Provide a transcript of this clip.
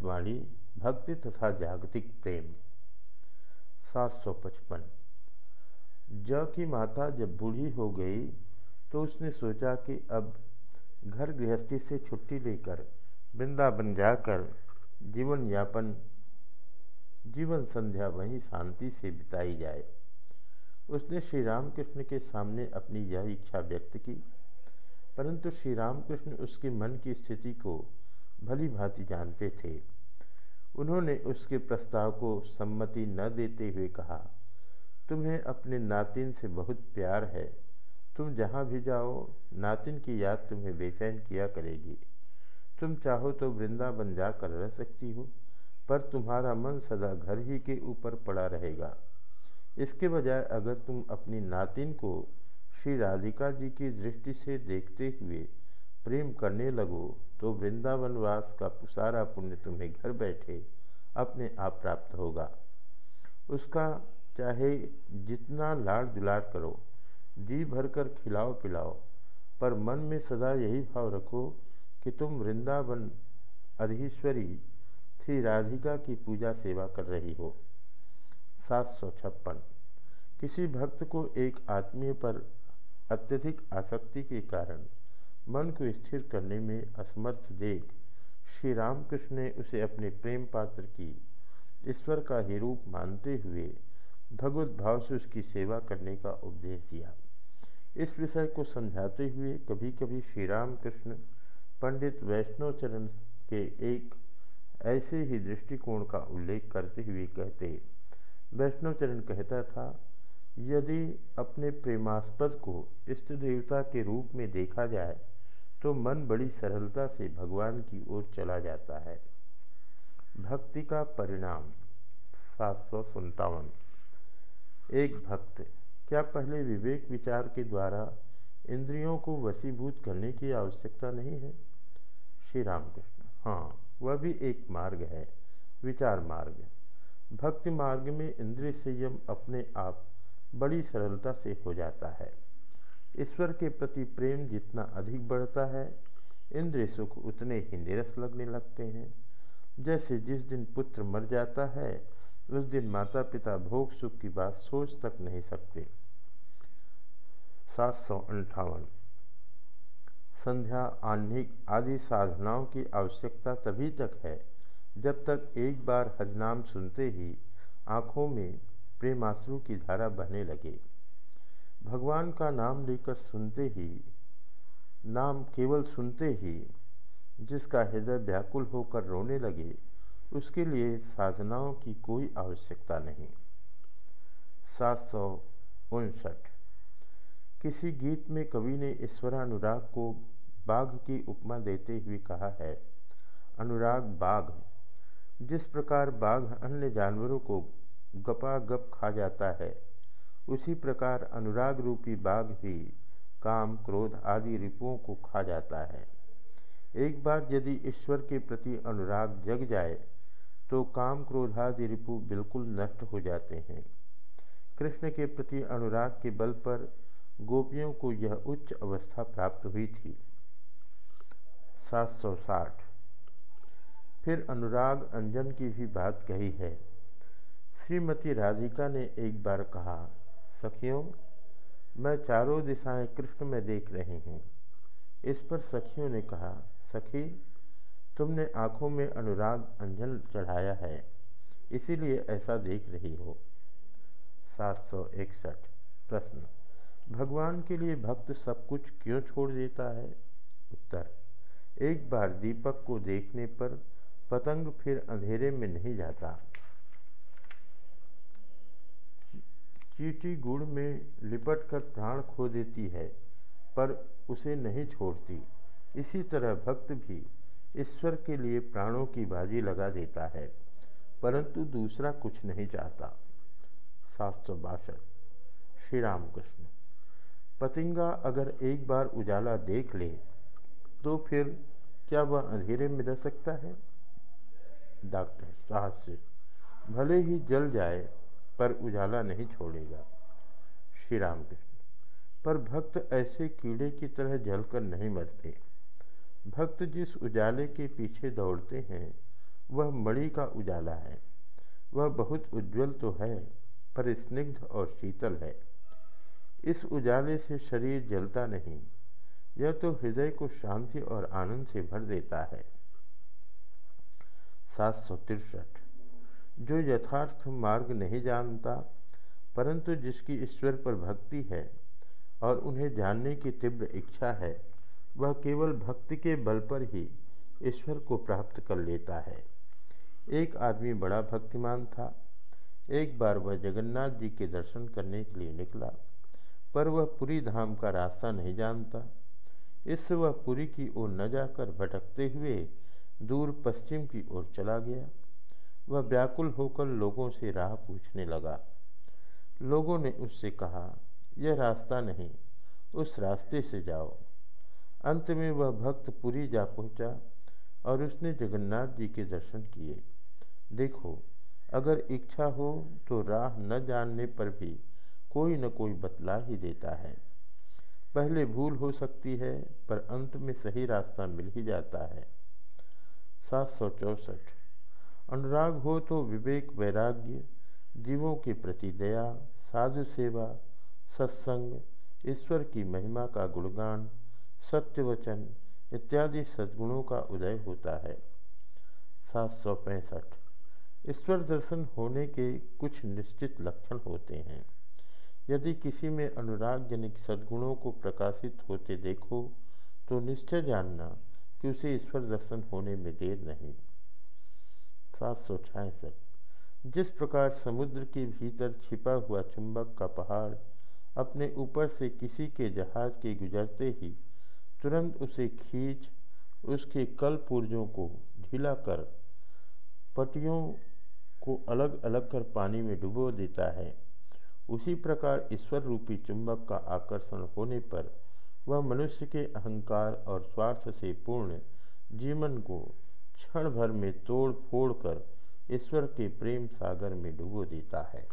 अमृतवाणी भक्ति तथा जागतिक प्रेम। सात सौ पचपन। ज की माता जब बूढ़ी हो गई तो उसने सोचा कि अब घर गृहस्थी से छुट्टी लेकर, वृंदावन जाकर जीवन यापन, जीवन संध्या वहीं शांति से बिताई जाए। उसने श्री रामकृष्ण के सामने अपनी यह इच्छा व्यक्त की, परंतु श्री रामकृष्ण उसके मन की स्थिति को भली भांति जानते थे। उन्होंने उसके प्रस्ताव को सम्मति न देते हुए कहा, तुम्हें अपने नातिन से बहुत प्यार है। तुम जहाँ भी जाओ, नातिन की याद तुम्हें बेचैन किया करेगी। तुम चाहो तो वृंदावन जाकर रह सकती हो, पर तुम्हारा मन सदा घर ही के ऊपर पड़ा रहेगा। इसके बजाय अगर तुम अपनी नातिन को श्री राधिका जी की दृष्टि से देखते हुए प्रेम करने लगो तो वृंदावन वास का सारा पुण्य तुम्हें घर बैठे अपने आप प्राप्त होगा। उसका चाहे जितना लाड़ दुलार करो, जी भरकर खिलाओ पिलाओ, पर मन में सदा यही भाव रखो कि तुम वृंदावन अधीश्वरी श्री राधिका की पूजा सेवा कर रही हो। सात सौ छप्पन। किसी भक्त को एक आत्मीय पर अत्यधिक आसक्ति के कारण मन को स्थिर करने में असमर्थ देख श्री रामकृष्ण ने उसे अपने प्रेम पात्र की, ईश्वर का ही रूप मानते हुए भगवत भाव से उसकी सेवा करने का उपदेश दिया। इस विषय को समझाते हुए कभी कभी श्री राम कृष्ण पंडित वैष्णवचरण के एक ऐसे ही दृष्टिकोण का उल्लेख करते हुए कहते वैष्णवचरण कहता था, यदि अपने प्रेमास्पद को इष्ट देवता के रूप में देखा जाए तो मन बड़ी सरलता से भगवान की ओर चला जाता है। भक्ति का परिणाम, सात सौ संतावन एक भक्त, क्या पहले विवेक विचार के द्वारा इंद्रियों को वशीभूत करने की आवश्यकता नहीं है? श्री रामकृष्ण हाँ वह भी एक मार्ग है, विचार मार्ग। भक्ति मार्ग में इंद्रिय संयम अपने आप बड़ी सरलता से हो जाता है। ईश्वर के प्रति प्रेम जितना अधिक बढ़ता है, इंद्रिय सुख उतने ही निरस लगने लगते हैं। जैसे जिस दिन पुत्र मर जाता है, उस दिन माता पिता भोग सुख की बात सोच तक नहीं सकते। सात सौ अंठावन। संध्या आह्निक आदि साधनाओं की आवश्यकता तभी तक है, जब तक एक बार हजनाम सुनते ही आँखों में प्रेमाश्रु की धारा बहने लगे। भगवान का नाम लेकर सुनते ही, नाम केवल सुनते ही, जिसका हृदय व्याकुल होकर रोने लगे, उसके लिए साधनाओं की कोई आवश्यकता नहीं। सात सौ उनसठ। किसी गीत में कवि ने ईश्वरानुराग को बाघ की उपमा देते हुए कहा है, अनुराग बाघ। जिस प्रकार बाघ अन्य जानवरों को गपा गप खा जाता है उसी प्रकार अनुराग रूपी बाघ भी काम, क्रोध आदि रिपुओं को खा जाता है। एक बार यदि ईश्वर के प्रति अनुराग जग जाए तो काम क्रोधादि रिपु बिल्कुल नष्ट हो जाते हैं। कृष्ण के प्रति अनुराग के बल पर गोपियों को यह उच्च अवस्था प्राप्त हुई थी। 760 फिर अनुराग अंजन की भी बात कही है। श्रीमती राधिका ने एक बार कहा सखियों, मैं चारों दिशाएँ कृष्ण में देख रही हूँ। इस पर सखियों ने कहा, सखी, तुमने आँखों में अनुराग अंजन चढ़ाया है, इसीलिए ऐसा देख रही हो। सात सौ इकसठ। प्रश्न, भगवान के लिए भक्त सब कुछ क्यों छोड़ देता है? उत्तर, एक बार दीपक को देखने पर पतंग फिर अंधेरे में नहीं जाता। चीटी गुड़ में लिपट कर प्राण खो देती है, पर उसे नहीं छोड़ती। इसी तरह भक्त भी ईश्वर के लिए प्राणों की बाजी लगा देता है, परंतु दूसरा कुछ नहीं चाहता। सात सौ बासठ श्री राम कृष्ण पतिंगा अगर एक बार उजाला देख ले तो फिर क्या वह अंधेरे में रह सकता है? डॉक्टर साहस भले ही जल जाए पर उजाला नहीं छोड़ेगा। श्री राम कृष्ण पर भक्त ऐसे कीड़े की तरह जलकर नहीं मरते। भक्त जिस उजाले के पीछे दौड़ते हैं, वह मणि का उजाला है। वह बहुत उज्जवल तो है, पर स्निग्ध और शीतल है। इस उजाले से शरीर जलता नहीं। यह तो हृदय को शांति और आनंद से भर देता है। सात सौ तिरसठ। जो यथार्थ मार्ग नहीं जानता, परंतु जिसकी ईश्वर पर भक्ति है और उन्हें जानने की तीव्र इच्छा है, वह केवल भक्ति के बल पर ही ईश्वर को प्राप्त कर लेता है। एक आदमी बड़ा भक्तिमान था। एक बार वह जगन्नाथ जी के दर्शन करने के लिए निकला, पर वह पुरी धाम का रास्ता नहीं जानता। इससे वह पुरी की ओर न जाकर भटकते हुए दूर पश्चिम की ओर चला गया। वह व्याकुल होकर लोगों से राह पूछने लगा। लोगों ने उससे कहा, यह रास्ता नहीं, उस रास्ते से जाओ। अंत में वह भक्त पुरी जा पहुँचा और उसने जगन्नाथ जी के दर्शन किए। देखो, अगर इच्छा हो तो राह न जानने पर भी कोई न कोई बतला ही देता है। पहले भूल हो सकती है, पर अंत में सही रास्ता मिल ही जाता है। सात सौ चौसठ। अनुराग हो तो विवेक वैराग्य, जीवों के प्रति दया, साधु सेवा, सत्संग, ईश्वर की महिमा का गुणगान, सत्य वचन इत्यादि सद्गुणों का उदय होता है। सात सौ पैंसठ। ईश्वर दर्शन होने के कुछ निश्चित लक्षण होते हैं। यदि किसी में अनुरागजनिक सद्गुणों को प्रकाशित होते देखो तो निश्चय जानना कि उसे ईश्वर दर्शन होने में देर नहीं। सात सौ छियासठ। जिस प्रकार समुद्र के भीतर छिपा हुआ चुंबक का पहाड़ अपने ऊपर से किसी के जहाज़ के गुजरते ही तुरंत उसे खींच, उसके कल पुर्जों को ढीला कर, पटियों को अलग अलग कर पानी में डुबो देता है, उसी प्रकार ईश्वर रूपी चुंबक का आकर्षण होने पर वह मनुष्य के अहंकार और स्वार्थ से पूर्ण जीवन को क्षण भर में तोड़ फोड़ कर ईश्वर के प्रेम सागर में डुबो देता है।